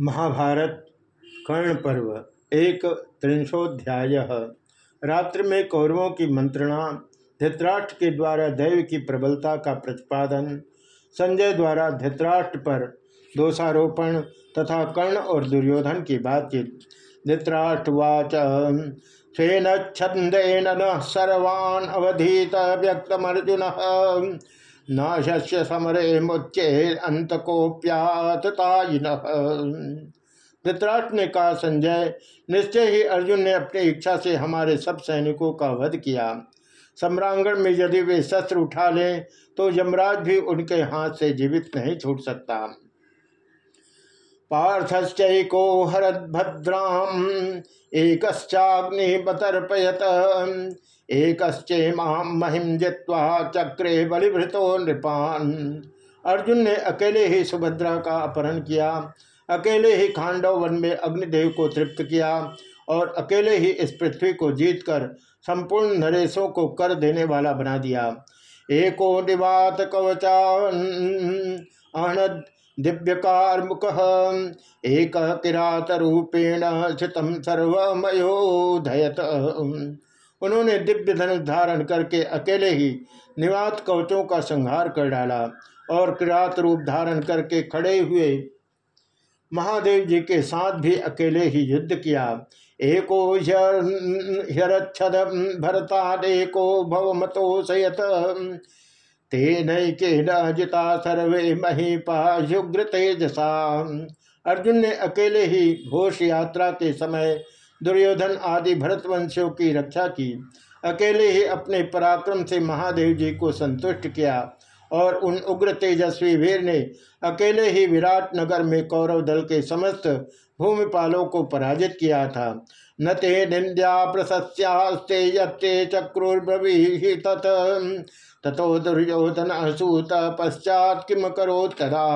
महाभारत कर्ण पर्व एक त्रिंशोध्याय। रात्रि में कौरवों की मंत्रणा, धृतराष्ट्र के द्वारा दैव की प्रबलता का प्रतिपादन, संजय द्वारा धृतराष्ट्र पर दोषारोपण तथा कर्ण और दुर्योधन की बातचीत। धृतराष्ट्रवाच स्वेन छंदेन सर्वान् अवधीत व्यक्तमर्जुन। न शस्य समरे मुच्चे अंतकोप्याततायिन धृतराष्ट्र ने कहा संजय, निश्चय ही अर्जुन ने अपनी इच्छा से हमारे सब सैनिकों का वध किया। सम्रांगण में यदि वे शस्त्र उठा लें तो यमराज भी उनके हाथ से जीवित नहीं छूट सकता। पार्थश्चैको हरद्भद्राम एकश्चाग्निबतर्पयत एकश्चेमाम महिम जित्वा चक्रे बलिभृतो नृपान। अर्जुन ने अकेले ही सुभद्रा का अपहरण किया। अकेले ही खांडव वन में अग्निदेव को तृप्त किया और अकेले ही इस पृथ्वी को जीतकर संपूर्ण नरेशों को कर देने वाला बना दिया। एको निवात कवचा दिव्यकार मुख एक किरात रूपेण स्थितम सर्वमयोधयत। उन्होंने दिव्य धनुष धारण करके अकेले ही निवात कवचों का संहार कर डाला और किरात रूप धारण करके खड़े हुए महादेव जी के साथ भी अकेले ही युद्ध किया। एको ह्यरक्षद भरतादेको भवमतो सयत तेन जिता सर्वे महीपा युग्र तेजसा। अर्जुन ने अकेले ही घोष यात्रा के समय दुर्योधन आदि भरतवंशियों की रक्षा की। अकेले ही अपने पराक्रम से महादेव जी को संतुष्ट किया और उन उग्र तेजस्वी वीर ने अकेले ही विराट नगर में कौरव दल के समस्त भूमिपालों को पराजित किया था। न ते निंद्या प्रशस्यास्ते ये चक्रुर्ब्रवी तत तथो दुर्योधन असूत पश्चात किम करो तदा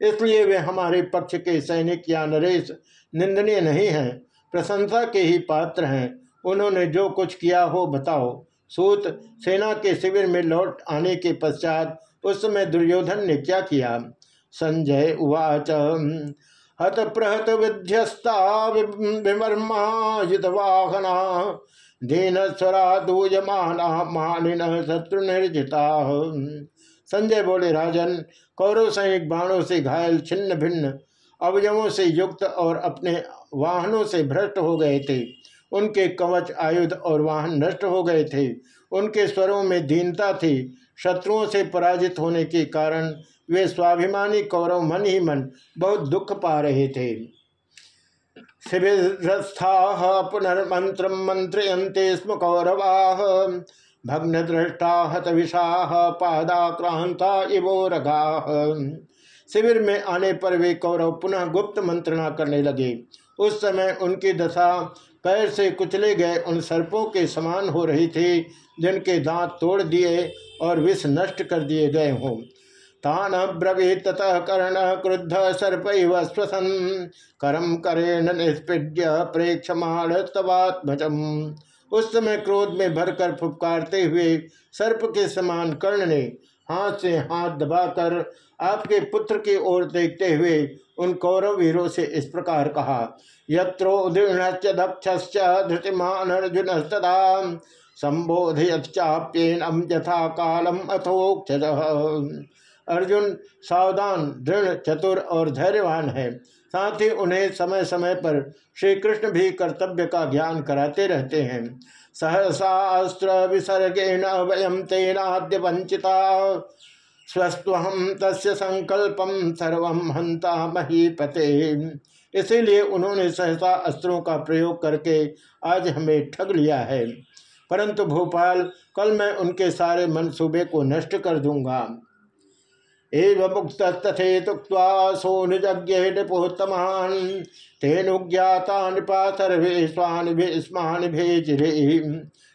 इसलिए वे हमारे पक्ष के सैनिक या नरेश निंदनीय नहीं हैं, प्रशंसा के ही पात्र हैं। उन्होंने जो कुछ किया हो बताओ। सूत, सेना के शिविर में लौट आने के पश्चात उस समय दुर्योधन ने क्या किया? संजय उवाच। हत प्रहत विध्यस्ता विमर्मा दीन स्वरा दूयमाना मानिन शत्रु निर्जिता। संजय बोले, राजन, कौरव सैनिक बाणों से घायल छिन्न भिन्न अवयवों से युक्त और अपने वाहनों से भ्रष्ट हो गए थे। उनके कवच, आयुध और वाहन नष्ट हो गए थे। उनके स्वरों में दीनता थी। शत्रुओं से पराजित होने के कारण वे स्वाभिमानी कौरव मन ही मन बहुत दुख पा रहे थे। शिविरस्था पुनर्मंत्र मंत्रयंते स्म कौरवा भग्न दृष्टा हत विषाह पादाक्रांता इवोरगा शिविर में आने पर वे कौरव पुनः गुप्त मंत्रणा करने लगे। उस समय उनकी दशा पैर से कुचले गए उन सर्पों के समान हो रही थी जिनके दांत तोड़ दिए और विष नष्ट कर दिए गए हों। तान ब्रवी ततः कर्ण क्रुद्ध सर्प स्वसन करम करेण निष्पीड्य प्रेक्षमाण तवात्मजम उस समय क्रोध में भरकर फुपकारते हुए सर्प के समान कर्ण ने हाथ से हाथ दबाकर आपके पुत्र की ओर देखते हुए उन कौरव वीरों से इस प्रकार कहा यत्रोदीर्णश्च दक्षश्च धृतिमान अर्जुन तदा संबोधयचाप्येनम यथा कालम अथोक्षज अर्जुन सावधान, दृढ़, चतुर और धैर्यवान है। साथ ही उन्हें समय समय पर श्री कृष्ण भी कर्तव्य का ज्ञान कराते रहते हैं। सहसास्त्र विसर्गेण वयम तेनाद्य वंचिता। स्वस्वहम तस् संकल्पम सर्व हंता महीपते। इसीलिए उन्होंने सहसा अस्त्रों का प्रयोग करके आज हमें ठग लिया है। परंतु भोपाल, कल मैं उनके सारे मनसूबे को नष्ट कर दूँगा। एवं तथे सोनुज्ञ निपोत्तमान तेनुज्ञाता नृपा सर्वे स्वान स्मान भेज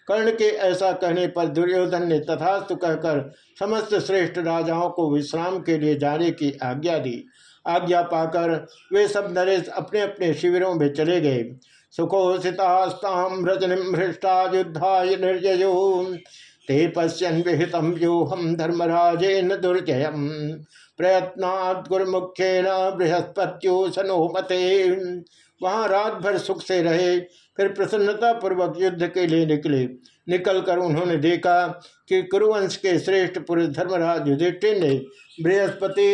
कर्ण के ऐसा कहने पर दुर्योधन ने तथास्तु कहकर समस्त श्रेष्ठ राजाओं को विश्राम के लिए जाने की आज्ञा दी। आज्ञा पाकर वे सब नरेश अपने अपने शिविरों में चले गए। सुखोषितास्ताम रजनिम युद्धा निर्जयो ते पश्यन विहित व्यूहम धर्मराजेन दुर्जय प्रयत्नात् बृहस्पत्यो मते वहाँ रात भर सुख से रहे, फिर प्रसन्नता पूर्वक युद्ध के लिए निकले। निकलकर उन्होंने देखा कि कुरुवंश के श्रेष्ठ पुरुष धर्मराज युधिष्ठिर ने बृहस्पति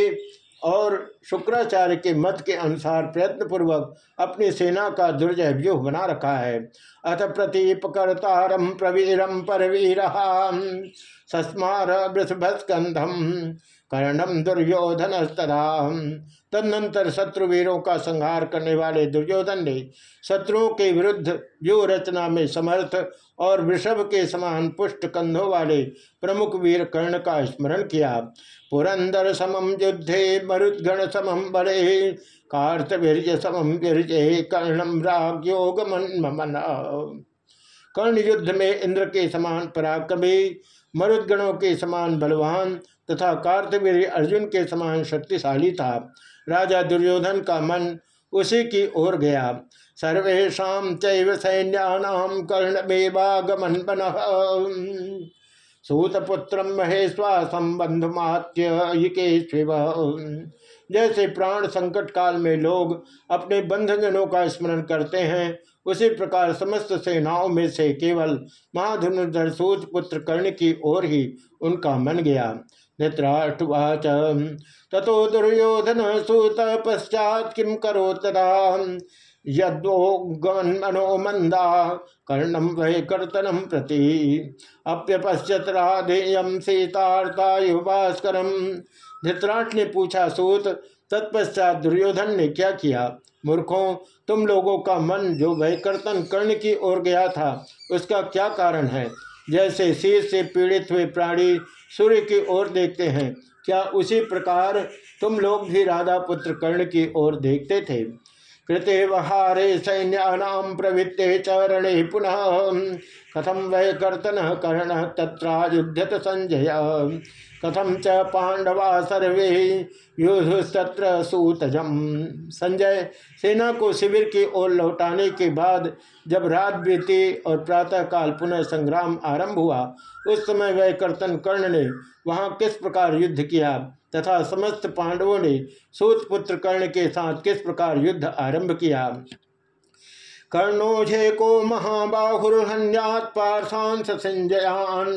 और शुक्राचार्य के मत के अनुसार प्रयत्न पूर्वक अपनी सेना का दुर्जय व्यूह बना रखा है। अथ प्रतीपकर्तारम प्रवीरम परवीर सस्मार वृषभस्कंधम कर्णम दुर्योधन तदनंतर शत्रुवीरों का संहार करने वाले दुर्योधन ने शत्रुओं के विरुद्ध व्यूह रचना में समर्थ और वृषभ के समान पुष्ट कंधों वाले प्रमुख वीर कर्ण का स्मरण किया। पुरंदर समम युद्धे मरुद्गण समम बड़े कार्तवीर्य समम वीर्य कर्णम राग्योग मन कर्ण युद्ध में इंद्र के समान पराक्रमी, मरुदगणों के समान बलवान तथा कार्तवीर अर्जुन के समान शक्तिशाली था। राजा दुर्योधन का मन उसी की ओर गया। सर्वेशा चैव सैन्यानाम कर्णमेवागमन बन सूतपुत्र महेश्वासम बंधुमात्य जैसे प्राण संकट काल में लोग अपने बंधजनों का स्मरण करते हैं, उसी प्रकार समस्त सेनाओं में से केवल महाधनुर्धर सूत पुत्र कर्ण की ओर ही उनका मन गया। धृतराष्ट्रवाच तथो दुर्योधन सूत पश्चात किम करो तदा? यदोगमन मनो मंदा कर्णम वह कर्तनम प्रति। अप्यपश्यत राधेयम सीतार्ता युवास्करम धृतराष्ट्र ने पूछा सूत, तत्पश्चात दुर्योधन ने क्या किया? मूर्खों, तुम लोगों का मन जो वह कर्तन कर्ण की ओर गया था, उसका क्या कारण है? जैसे शीर से पीड़ित हुए प्राणी सूर्य की ओर देखते हैं। क्या उसी प्रकार तुम लोग भी राधा पुत्र कर्ण की ओर देखते थे? कृते वहारे प्रवृत्ते चरणे पुनः। कथम वै कर्तन कर्ण तत्रायुध्यत संजय। कथम च पांडवा सर्वे युद्धत्र सूतजम संजय, सेना को शिविर की ओर लौटाने के बाद जब रात बीती और प्रातःकाल पुनः संग्राम आरंभ हुआ, उस समय वह कर्तन कर्ण ने वहाँ किस प्रकार युद्ध किया? तथा समस्त पांडवों ने सूतपुत्र कर्ण के साथ किस प्रकार युद्ध आरंभ किया? कर्णोझे को महाबाहुर्हन्यात संजयान।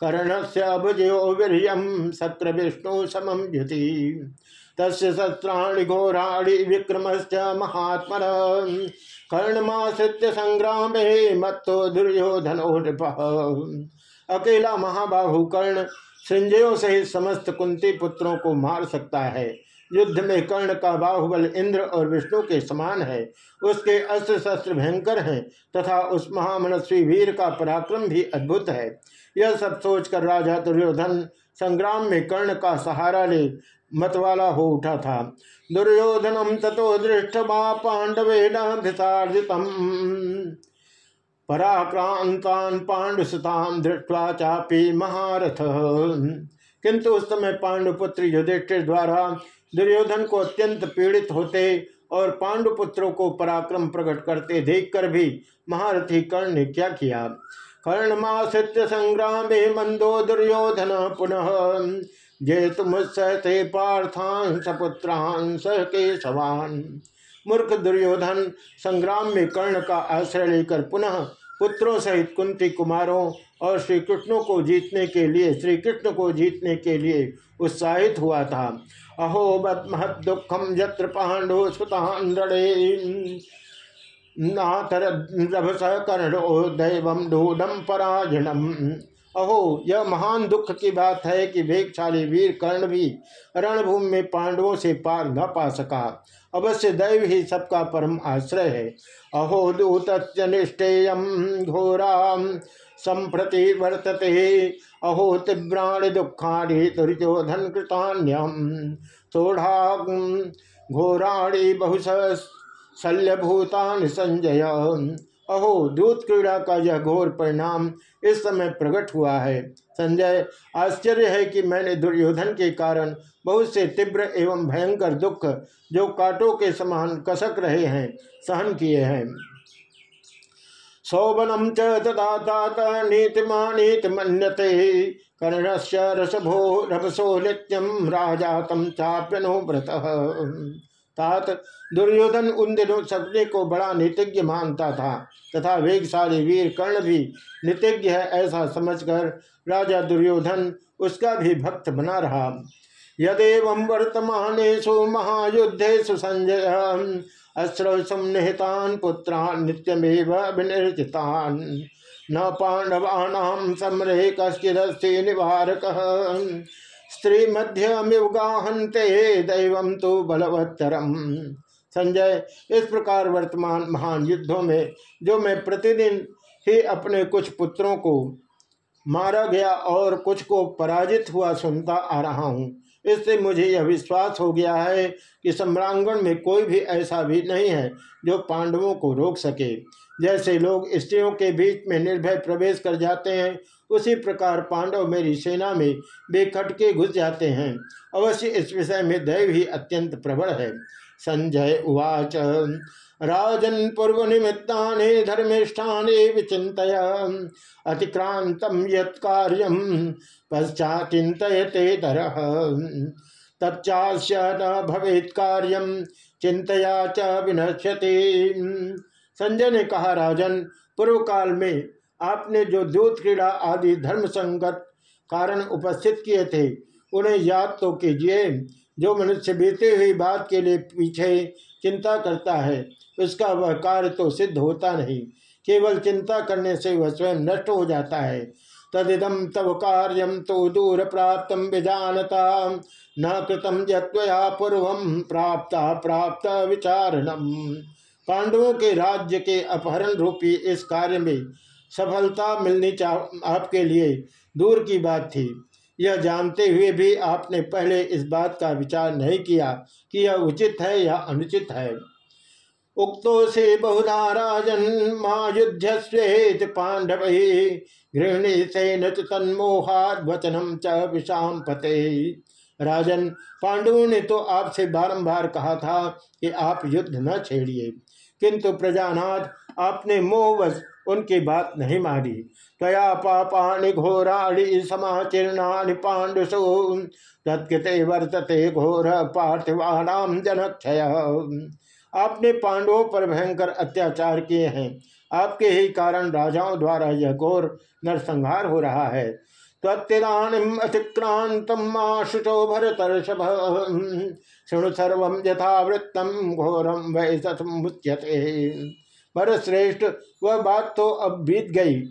कर्ण से भुजयो वीरियम शक्र विष्णु समम युति। तस्य शस्त्राणि घोराणि विक्रमश्च महात्मन। कर्णमाश्रित्य संग्राम मत्तो दुर्योधनो नृप। अकेला महाबाहु कर्ण संजयों सहित समस्त कुंती पुत्रों को मार सकता है। युद्ध में कर्ण का बाहुबल इंद्र और विष्णु के समान है। उसके अस्त्र शस्त्र भयंकर हैं तथा उस महामनस्वी वीर का पराक्रम भी अद्भुत है। यह सब सोचकर राजा दुर्योधन संग्राम में कर्ण का सहारा ले मतवाला हो उठा था। दुर्योधनम तथो दृष्ट पांडवे नृतार्जितम पराक्रांतान पांडुसतान दृष्टवा चापी महारथ। किंतु उस समय पांडुपुत्र युधिष्ठिर द्वारा दुर्योधन को अत्यंत पीड़ित होते और पांडुपुत्रों को पराक्रम प्रकट करते देखकर भी महारथी कर्ण ने क्या किया? कर्णमाश्रित्य संग्राम मंदो दुर्योधन पुनः, जे तुम सहते पार्थान सपुत्रान सह के केशवान। मूर्ख दुर्योधन, संग्राम में कर्ण का आश्रय लेकर पुनः पुत्रों सहित कुंती कुमारों और श्री को जीतने के लिए श्री कृष्ण को जीतने के लिए उत्साहित हुआ था। अहो बद महद दुखम यत्र पांडो सुतान नाथर कर्णो दैव ढूढ़म पराजनम अहो, यह महान दुख की बात है कि वेगशाली वीर कर्ण भी रणभूमि में पांडवों से पार न पा सका। अवश्य दैव ही सबका परम आश्रय है। अहो दूत निष्ठेय घोरा संप्रति वर्तते। अहो, तीव्राण दुखाणि दुर्योधन कृतान्यम सोढ़ा घोराणी बहुश शल्यभूतान संजय। अहो, दूत क्रीड़ा का यह घोर परिणाम इस समय प्रकट हुआ है। संजय, आश्चर्य है कि मैंने दुर्योधन के कारण बहुत से तीव्र एवं भयंकर दुख जो कांटों के समान कसक रहे हैं, सहन किए हैं। सौवनम च तथा तात नीतिमा नीतिमन्यते कर्णस्य रसभो रभसो नित्यम राजा तम चाप्यनुव्रत तात दुर्योधन उन दिनों सपने को बड़ा नितिज्ञ मानता था, तथा वेगशाली वीर कर्ण भी नितिज्ञ है ऐसा समझकर राजा दुर्योधन उसका भी भक्त बना रहा। यदेव वर्तमान महायुद्धेशु संजय अश्रवसम निहितान पुत्रान नित्यमेव विनिर्जितान। न पांडवानाम समरे कश्चिदस्ति निवारक। स्त्री मध्यमिव गाहनते दैव तो बलवत्तरम। संजय, इस प्रकार वर्तमान महान युद्धों में, जो मैं प्रतिदिन ही अपने कुछ पुत्रों को मारा गया और कुछ को पराजित हुआ सुनता आ रहा हूँ। इससे मुझे यह विश्वास हो गया है कि सम्रांगण में कोई भी ऐसा भी नहीं है जो पांडवों को रोक सके। जैसे लोग स्त्रियों के बीच में निर्भय प्रवेश कर जाते हैं उसी प्रकार पांडव मेरी सेना में बेखटके घुस जाते हैं। अवश्य इस विषय में दैव ही अत्यंत प्रबल है। संजय उवाच, राजन पूर्व निमित्ता धर्मिष्ठा विचित अतिक्रांत यम पश्चाचितयते दर तच्चाश्य न भवेत कार्यम चिंतया च विनश्यति। संजय ने कहा, राजन पूर्व काल में आपने जो दूत क्रीड़ा आदि धर्म संगत कारण उपस्थित किए थे, उन्हें याद तो कीजिए। जो मनुष्य बीते हुई बात के लिए पीछे चिंता करता है, उसका वह कार्य तो सिद्ध होता नहीं। केवल चिंता करने से वह स्वयं नष्ट हो जाता है। तदिदम तव कार्यम तो दूर प्राप्त विजानता न कृतम जया पूर्व प्राप्त प्राप्त विचारणम। पांडवों के राज्य के अपहरण रूपी इस कार्य में सफलता मिलनी चाह आपके लिए दूर की बात थी। यह जानते हुए भी आपने पहले इस बात का विचार नहीं किया कि यह उचित है या अनुचित है। उक्तो से बहुधा राजन युद्ध स्वेत पांडव गृहिणी से तन्मोहाद वचनम च विषाम पते। राजन, पांडवों ने तो आपसे बारंबार कहा था कि आप युद्ध न छेड़िए, किंतु प्रजानाथ, आपने मोहवश उनकी बात नहीं मानी। तया पापानि घोराणि समाचीर्णानि पांडुषु तत्कृते वर्तते घोर पार्थिवाणाम जनक्षय। आपने पांडवों पर भयंकर अत्याचार किए हैं। आपके ही कारण राजाओं द्वारा यह घोर नरसंहार हो रहा है। तत्दानीम अतिक्रांतम आशुचो भरतर्षभ। शृणु सर्व यथावृत्तम घोरम वैसमुच्यते भरत श्रेष्ठ वह बात तो अब बीत गई।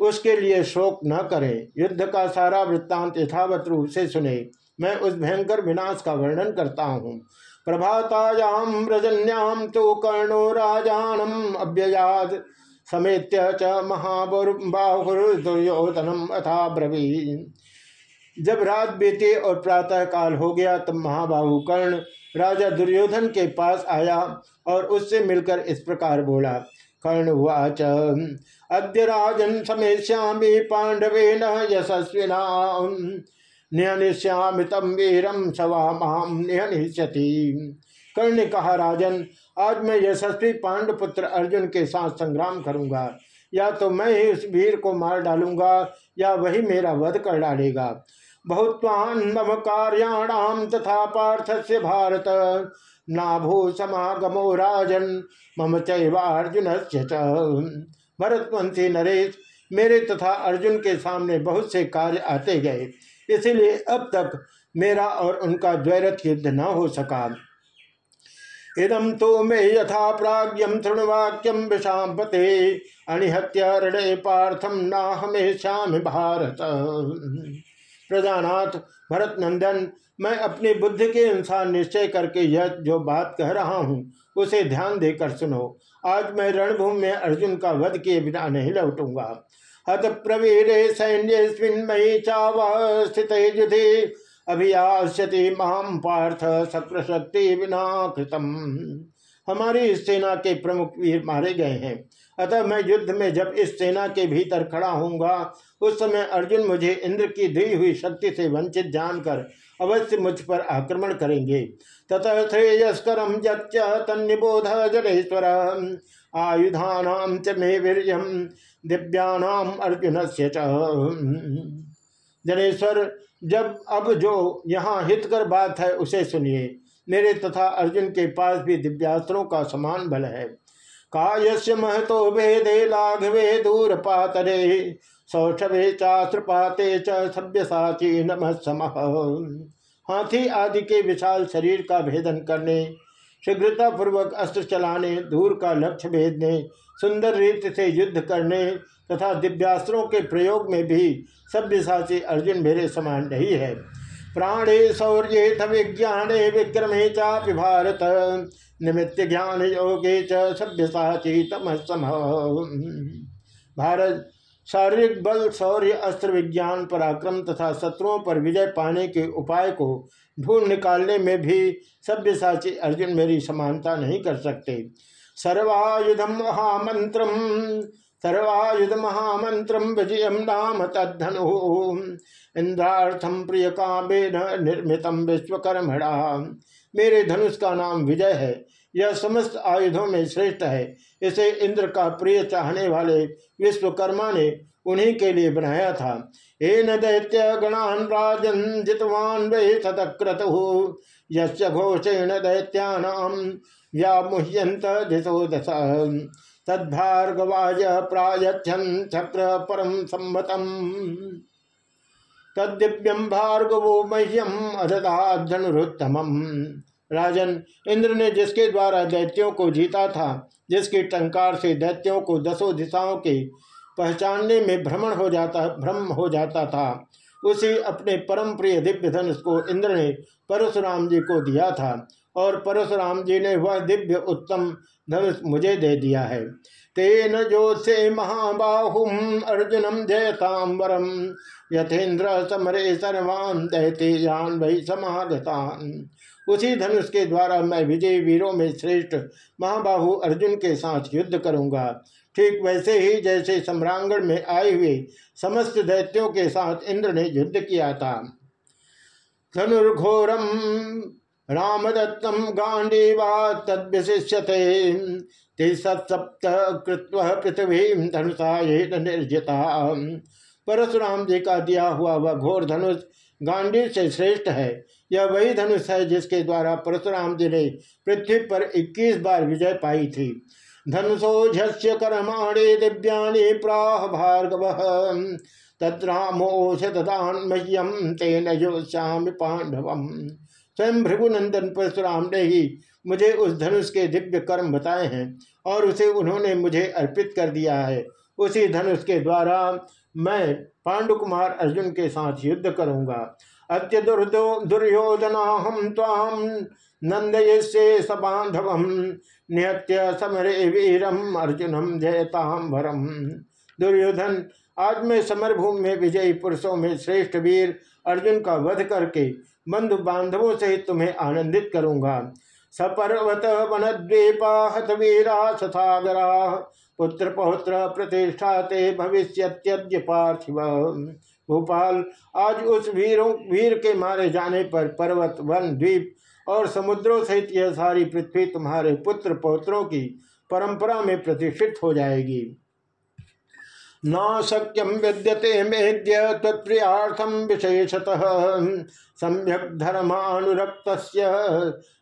उसके लिए शोक न करें। युद्ध का सारा वृत्तांत यथावत रूप से सुने। मैं उस भयंकर विनाश का वर्णन करता हूँ। प्रभातायाम रजन्याम तो कर्णो राजानम अव्ययाद। समेत्य च महाबुर्बाहुर दुर्योधनम अथा ब्रवी जब रात बीती और प्रातः काल हो गया, तब महाबाहु कर्ण राजा दुर्योधन के पास आया और उससे मिलकर इस प्रकार बोला कर्ण हुआच अद्य राजन समेश्यामी पांडवे न यशस्विना तम वीरम सवा निहनिष्यति कर्ण ने कहा, राजन, आज मैं यशस्वी पांडपुत्र अर्जुन के साथ संग्राम करूँगा। या तो मैं ही उस वीर को मार डालूँगा या वही मेरा वध कर डालेगा। बहुत्वान मम कार्याणाम तथा पार्थ से भारत। नाभू समागमो राजन, मम चैवार्जुन भरतवंशी नरेश, मेरे तथा अर्जुन के सामने बहुत से कार्य आते गए। इसीलिए अब तक मेरा और उनका द्वैरथ युद्ध न हो सका। इदम तो मे यथा प्राग्यम तृणवाक्यम विषाम पते अनिहत्य ऋणे पार्थम ना हमेशा भारत। प्रजानाथ भरत नंदन, मैं अपनी बुद्धि के अनुसार निश्चय करके यह जो बात कह रहा हूँ, उसे ध्यान देकर सुनो। आज मैं रणभूमि में अर्जुन का वध किए बिना नहीं लौटूँगा। हत प्रवीर सैन्य मई चाव स्थित युधि, अभियास्यति महाम पार्थ शक्र शक्ति बिना कृतम हमारी सेना के प्रमुख वीर मारे गए हैं। अतः मैं युद्ध में जब इस सेना के भीतर खड़ा होऊँगा, उस समय अर्जुन मुझे इंद्र की दी हुई शक्ति से वंचित जानकर अवश्य मुझ पर आक्रमण करेंगे। ततः श्रेयस्कर तन्निबोध जलेश्वर आयुधानाम च मे वीर दिव्यानाम अर्जुन से जनेश्वर जब अब जो यहाँ हितकर बात है, उसे सुनिए। मेरे तथा अर्जुन के पास भी दिव्यास्त्रों का समान बल है। कायस्य महतो वेदे लाघवे, दूर पातरे सौषभे चास्त्र पाते सभ्य साची नम हाथी आदि के विशाल शरीर का भेदन करने शीघ्रता पूर्वक अस्त्र चलाने, दूर का लक्ष्य भेदने, सुंदर रीति से युद्ध करने तथा दिव्यास्त्रों के प्रयोग में भी सभ्यसाची अर्जुन मेरे समान नहीं है। प्राणे शौर्य विज्ञाने विक्रमे चापि भारत। निमित्त ज्ञान योगे सभ्यसाची तमसम भारत, शारीरिक बल शौर्य अस्त्र विज्ञान, पराक्रम तथा शत्रुओं पर विजय पाने के उपाय को ढूंढ निकालने में भी सभ्यसाची अर्जुन मेरी समानता नहीं कर सकते। सर्वायुधम महामंत्र, सर्वायुध महामंत्र, विजय नाम तद्धनु। इंद्रार्थम प्रिय कामेन निर्मित विश्वकर्मणा। मेरे धनुष का नाम विजय है। यह समस्त आयुधों में श्रेष्ठ है। इसे इंद्र का प्रिय चाहने वाले विश्वकर्मा ने उन्हीं के लिए बनाया था। एन दैत्य गणान राजन जितवान वे सतक्रत। यघोषेण दैत्यानाम व्यामुह्यंत दिशो दश। तद्भार्गवाय प्रायछन चक्र परम सम्मतम। तद्दिव्यम भार्गवो मह्यम अधदाधनुत्तम राजन, इंद्र ने जिसके द्वारा दैत्यों को जीता था, जिसके टंकार से दैत्यों को दसों दिशाओं के पहचानने में भ्रमण हो जाता, भ्रम हो जाता था, उसी अपने परम प्रिय दिव्य धनुष को इंद्र ने परशुराम जी को दिया था, और परशुराम जी ने वह दिव्य उत्तम धनुष मुझे दे दिया है। तेन जो से महाबाहुम अर्जुनम जयतांबरम यथेन्द्र समरे सर्वान दैते जान वही समागतान। उसी धनुष के द्वारा मैं विजय वीरों में श्रेष्ठ महाबाहु अर्जुन के साथ युद्ध करूँगा। ठीक वैसे ही जैसे सम्रांगण में आए हुए समस्त दैत्यों के साथ इंद्र ने युद्ध किया था। धनुर्घोरम, रामदत्तम, गांडीवा तद्विशिष्यते। सप्त कृत्व पृथ्वी धनुषा निर्जिता परशुराम जी का दिया हुआ वह घोर धनुष गांडी से श्रेष्ठ है। यह वही धनुष है जिसके द्वारा परशुराम जी ने पृथ्वी पर 21 बार विजय पाई थी। धनुषोझस्य कर्माणे दिव्याणी प्राह भार्गव। तत्रामोषदान मह्यम तेन योश्याम पांडवम स्वयं भृगुनंदन परशुराम ने ही मुझे उस धनुष के दिव्य कर्म बताए हैं और उसे उन्होंने मुझे अर्पित कर दिया है। उसी धनुष के द्वारा मैं पांडुकुमार अर्जुन के साथ युद्ध करूँगा। अत्य दुर्दो दुर्योधना हम ताम नंदयसे सबांधव, निहत्य समरे वीरम अर्जुनम जयताम भरम दुर्योधन, आज मैं समरभूमि में विजयी पुरुषों में श्रेष्ठ वीर अर्जुन का वध करके बंधु बांधवों से तुम्हें आनंदित करूँगा। सपर्वत वन द्वीपा हत वीरा सथागरा पुत्र पौत्र प्रतिष्ठा ते भविष्य पार्थिव। भोपाल, आज उस वीरों, वीर के मारे जाने पर पर्वत, वन, द्वीप और समुद्रों सहित यह सारी पृथ्वी तुम्हारे पुत्र पौत्रों की परंपरा में प्रतिष्ठित हो जाएगी। न शक्यम विद्यते मेद्य तत्प्रियार्थम विशेषतः। सम्यक धर्मानुरक्त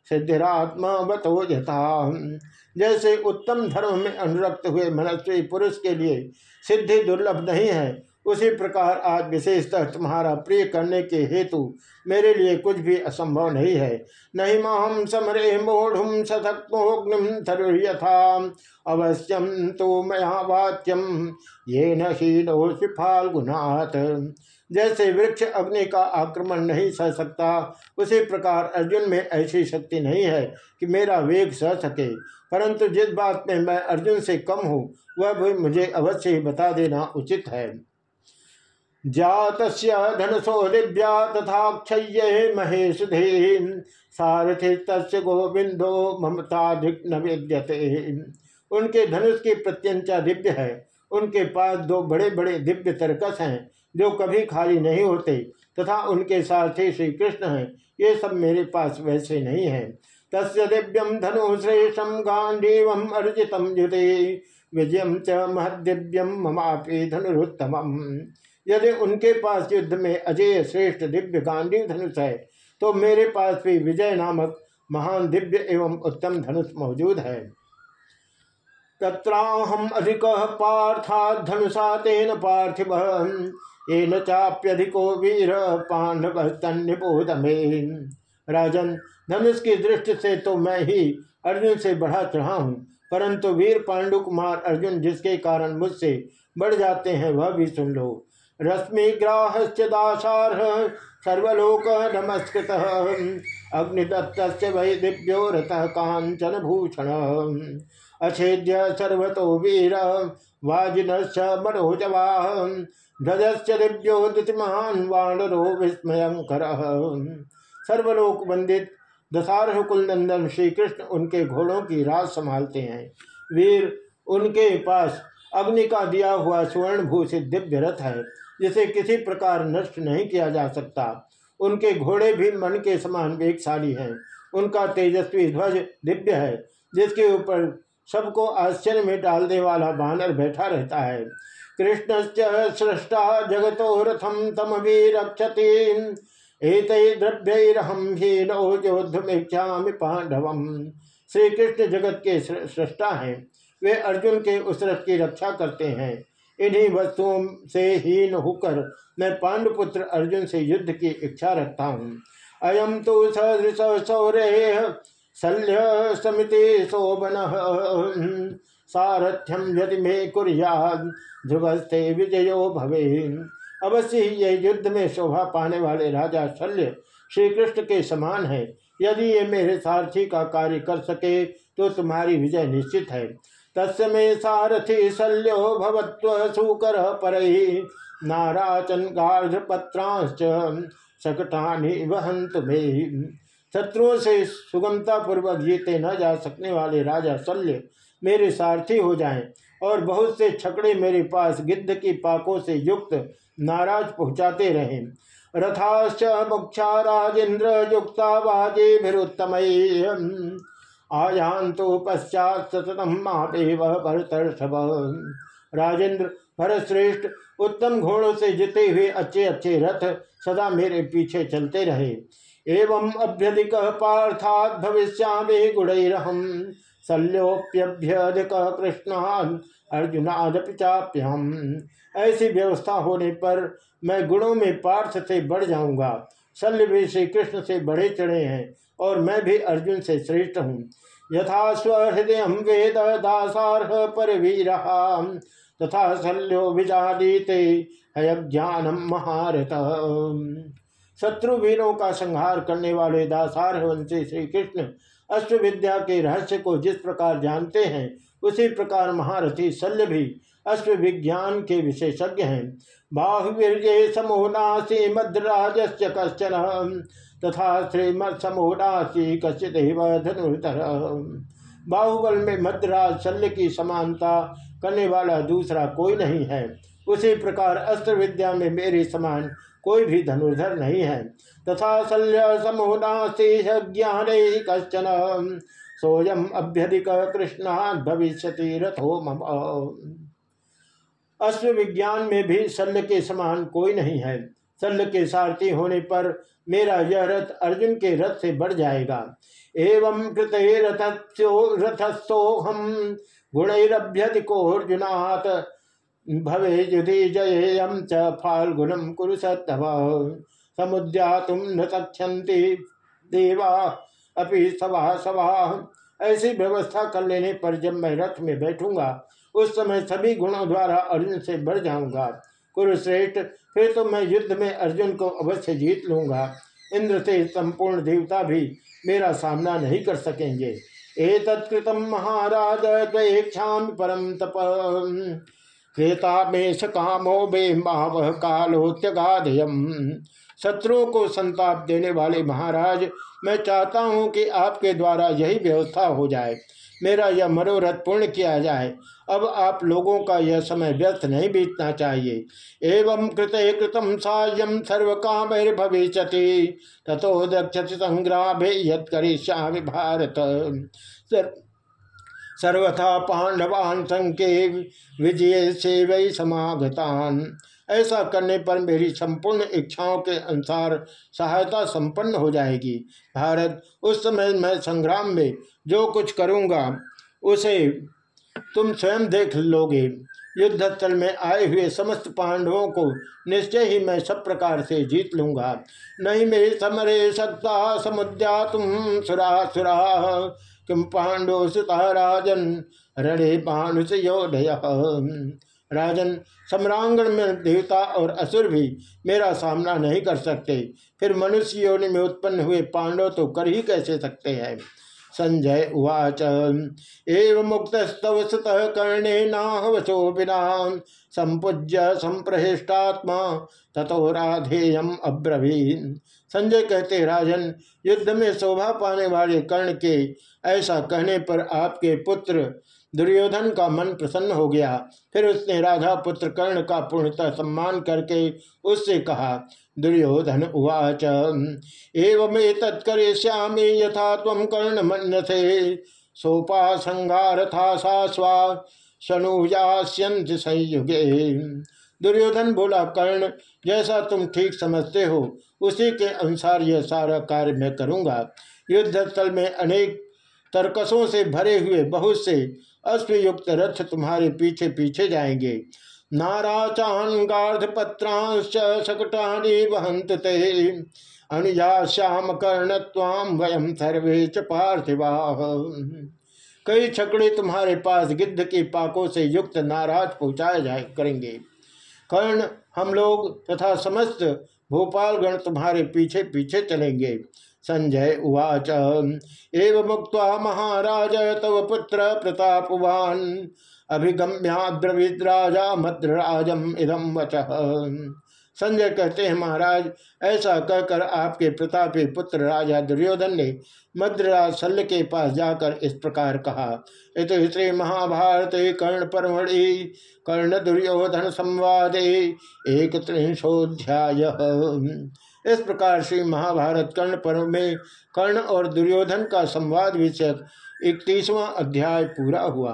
सिद्धिरात्मवतो यथा। जैसे उत्तम धर्म में अनुरक्त हुए मनस्वी पुरुष के लिए सिद्धि दुर्लभ नहीं है, उसी प्रकार आज विशेषतः तुम्हारा प्रिय करने के हेतु मेरे लिए कुछ भी असंभव नहीं है। नहीं माम समरे मोढ़ सतक्मोग्निम अवश्यम तो मया वाच्यम ये नीनोषि फाल्गुनाथ। जैसे वृक्ष अग्नि का आक्रमण नहीं सह सकता, उसी प्रकार अर्जुन में ऐसी शक्ति नहीं है कि मेरा वेग सह सके। परंतु जिस बात में मैं अर्जुन से कम हूँ, वह भी मुझे अवश्य ही बता देना उचित है। जात धनसो दिव्या तथा क्षय महेश सारथि तस् गोविंदो ममताधिक न विद्यते। उनके धनुष की प्रत्यंचा दिव्य है। उनके पास दो बड़े बड़े दिव्य तरकस हैं। जो कभी खाली नहीं होते तथा उनके सारथी श्री कृष्ण हैं, ये सब मेरे पास वैसे नहीं है। तस् दिव्यम धनु श्रेष्ठम गांडीव अर्जित युते, विजय च महदिव्यम ममापि धनुरुत्तम यदि उनके पास युद्ध में अजय श्रेष्ठ दिव्य गांडीव धनुष है तो मेरे पास भी विजय नामक महान दिव्य एवं उत्तम धनुष मौजूद है। तत्राहम अधिक पार्था धनुषा तेन पार्थिव। येन चाप्यधिको वीर पांडव तन्निपोध में राजन धनुष की दृष्टि से तो मैं ही अर्जुन से बढ़ा चढ़ा हूँ, परंतु वीर पांडु कुमार अर्जुन जिसके कारण मुझसे बढ़ जाते हैं, वह भी सुन लो। रश्मि ग्राहश्चार सर्वलोक नमस्कृत। अग्निदत्त वै दिव्यो रथ कांचन भूषण अछेद्य सर्वतो वीर, वाजिनश्च मनोजवा ध्वजश्च दिव्योदितमान वानरो विस्मयंकर सर्वलोक वंदित दशारह कुल नंदन श्री कृष्ण उनके घोड़ों की राज संभालते हैं। वीर उनके पास अग्नि का दिया हुआ स्वर्ण भूषित दिव्य रथ है, जिसे किसी प्रकार नष्ट नहीं किया जा सकता। उनके घोड़े भी मन के समान वेगशाली हैं। उनका तेजस्वी ध्वज दिव्य है, जिसके ऊपर सबको आश्चर्य में डालने वाला बानर बैठा रहता है। कृष्ण सृष्टा जगतो रथम तम भी रक्षति एक द्रव्यरहम हीनो योद्धमेक्षामि पांडवम श्री कृष्ण जगत के सृष्टा हैं। वे अर्जुन के उस रथ की रक्षा करते हैं। इन्हीं वस्तुओं से हीन होकर मैं पांडुपुत्र अर्जुन से युद्ध की इच्छा रखता हूँ। अयम तो सदृश सौर्य शल्य समिति शोभन सारथ्यम यदि मे कुरिया ध्रुवस्थे विजयो भवे अवश्य ही यह युद्ध में शोभा पाने वाले राजा शल्य श्री कृष्ण के समान है। यदि ये मेरे सारथी का कार्य कर सके तो तुम्हारी विजय निश्चित है। तस्में सारथी शल्यो भवत्व सुकर पर, नाराचन गार्धपत्रांश सकटानी वहन तुम्हें शत्रुओं से सुगमता पूर्वक जीते न जा सकने वाले राजा शल्य मेरे सारथी हो जाएँ, और बहुत से छकड़े मेरे पास गिद्ध की पाकों से युक्त नाराज़ पहुँचाते रहे। रथाश्च मुक्षा राजेन्द्र युक्ता वाजे भिरुत्तम आयान तो पश्चात सततम मापेव भरतर्षभ। राजेंद्र भरत श्रेष्ठ उत्तम घोड़ों से जिते हुए अच्छे अच्छे रथ सदा मेरे पीछे चलते रहे। एवं अभ्यधिक पार्थात भविष्यामे गुणरहम शल्योप्यभ्यधिक कृष्णान, अर्जुनादपि चाप्यहम। ऐसी व्यवस्था होने पर मैं गुणों में पार्थ से बढ़ जाऊँगा। शल्य भी श्री कृष्ण से बढ़े चढ़े हैं और मैं भी अर्जुन से श्रेष्ठ हूँ। यथा स्वहृदय वेद दासारह पर तथा शल्यो विजादीते ज्ञानम महारथ शत्रु वीरों का संहार करने वाले दासारह श्री कृष्ण अष्ट विद्या के रहस्य को जिस प्रकार जानते हैं, उसी प्रकार महारथी शल्य भी अश्व विज्ञान के विशेषज्ञ हैं। बाहुवीर्य समोनासी मद्राज कश्चन, तथा श्रीमद समोनासी कश्चित धनुर्धर। बाहुबल में मद्राज शल्य की समानता करने वाला दूसरा कोई नहीं है। उसी प्रकार अस्त्र विद्या में मेरे समान कोई भी धनुर्धर नहीं है। तथा शल्य समोनासी ज्ञान कश्चन। सोयम अभ्यधिक कृष्णा भविष्य रथो मम। अश्व विज्ञान में भी शल्य के समान कोई नहीं है। शल्य के सारथी होने पर मेरा यह रथ अर्जुन के रथ से बढ़ जाएगा। एवं कृत रथस्थोहम गुणरभ्यधिको अर्जुनाथ भवे युधि जयेयम च फाल्गुनम कुरु समुद्या तुम न तक्षति देवा अपि सभा सभा ऐसी व्यवस्था कर लेने पर जब मैं रथ में बैठूँगा, उस समय सभी गुणों द्वारा अर्जुन से बढ़ जाऊँगा। कुरुश्रेष्ठ, फिर तो मैं युद्ध में अर्जुन को अवश्य जीत लूँगा। इंद्र से संपूर्ण देवता भी मेरा सामना नहीं कर सकेंगे। ए तत्कृतम महाराज द्वेक्षा परम तप। क्रेता में सकामो बे माव कालोत्यगाधयम। शत्रुओं को संताप देने वाले महाराज, मैं चाहता हूँ कि आपके द्वारा यही व्यवस्था हो जाए। मेरा यह मनोरथ पूर्ण किया जाए। अब आप लोगों का यह समय व्यर्थ नहीं बीतना चाहिए। एवं कृत कृतम सायम सर्व काम भविष्य तथो दक्षति संग्रामे यद करी करिष्यामि भारत। सर्वथा पांडवान संके विजय से वही समागतान। ऐसा करने पर मेरी संपूर्ण इच्छाओं के अनुसार सहायता संपन्न हो जाएगी। भारत, उस समय मैं संग्राम में जो कुछ करूँगा, उसे तुम स्वयं देख लोगे। युद्ध स्थल में आए हुए समस्त पांडवों को निश्चय ही मैं सब प्रकार से जीत लूँगा। नहीं मेरे समरे सकता समुद्या तुम सुरा सुरा। किम पांडो सुता राजन? रणे पांडु योधय राजन, सम्रांगण में देवता और असुर भी मेरा सामना नहीं कर सकते। फिर मनुष्य योनि में उत्पन्न हुए पांडव तो कर ही कैसे सकते हैं? संजय उवाच, एव मुक्तस्तव सुत कर्णे नाहवशो बिना संपूज्य संप्रहिष्टात्मा तथो राधेयम अब्रवीन। संजय कहते, राजन, युद्ध में शोभा पाने वाले कर्ण के ऐसा कहने पर आपके पुत्र दुर्योधन का मन प्रसन्न हो गया। फिर उसने राधा पुत्र कर्ण का पूर्णतः सम्मान करके उससे कहा, दुर्योधन उवाच एवं तत्करिष्यामी यथा तम कर्ण मन से सोपा संगार था सा स्वा संयुगे। दुर्योधन बोला, कर्ण, जैसा तुम ठीक समझते हो उसी के अनुसार यह सारा कार्य मैं करूँगा। युद्ध स्थल में अनेक तर्कसों से भरे हुए बहुत से अश्वयुक्त रथ तुम्हारे पीछे पीछे जाएँगे। नाराचान गार्ध पत्रांश शकटानी वहंत ते अनुजा श्याम कर्ण ताम वयम सर्वे च पार्थिवा। कई छकड़े तुम्हारे पास गिद्ध के पाकों से युक्त नाराज़ पहुँचाए जाए करेंगे। कर्ण, हम लोग तथा समस्त भोपालगण तुम्हारे पीछे पीछे चलेंगे। संजय उवाच, एव मुक्त महाराज, तव पुत्र प्रतापवान अभिगम्याद्रविद राजा मद्रराजम इदम वच। संजय कहते हैं, महाराज, ऐसा कहकर आपके प्रतापी पुत्र राजा दुर्योधन ने मद्रराज शल्य के पास जाकर इस प्रकार कहा, इत श्री महाभारत कर्ण परमढ़ि कर्ण दुर्योधन संवादे एक त्रिंशोध्याय इस प्रकार श्री महाभारत कर्ण पर्व में कर्ण और दुर्योधन का संवाद विषयक इकतीसवां अध्याय पूरा हुआ।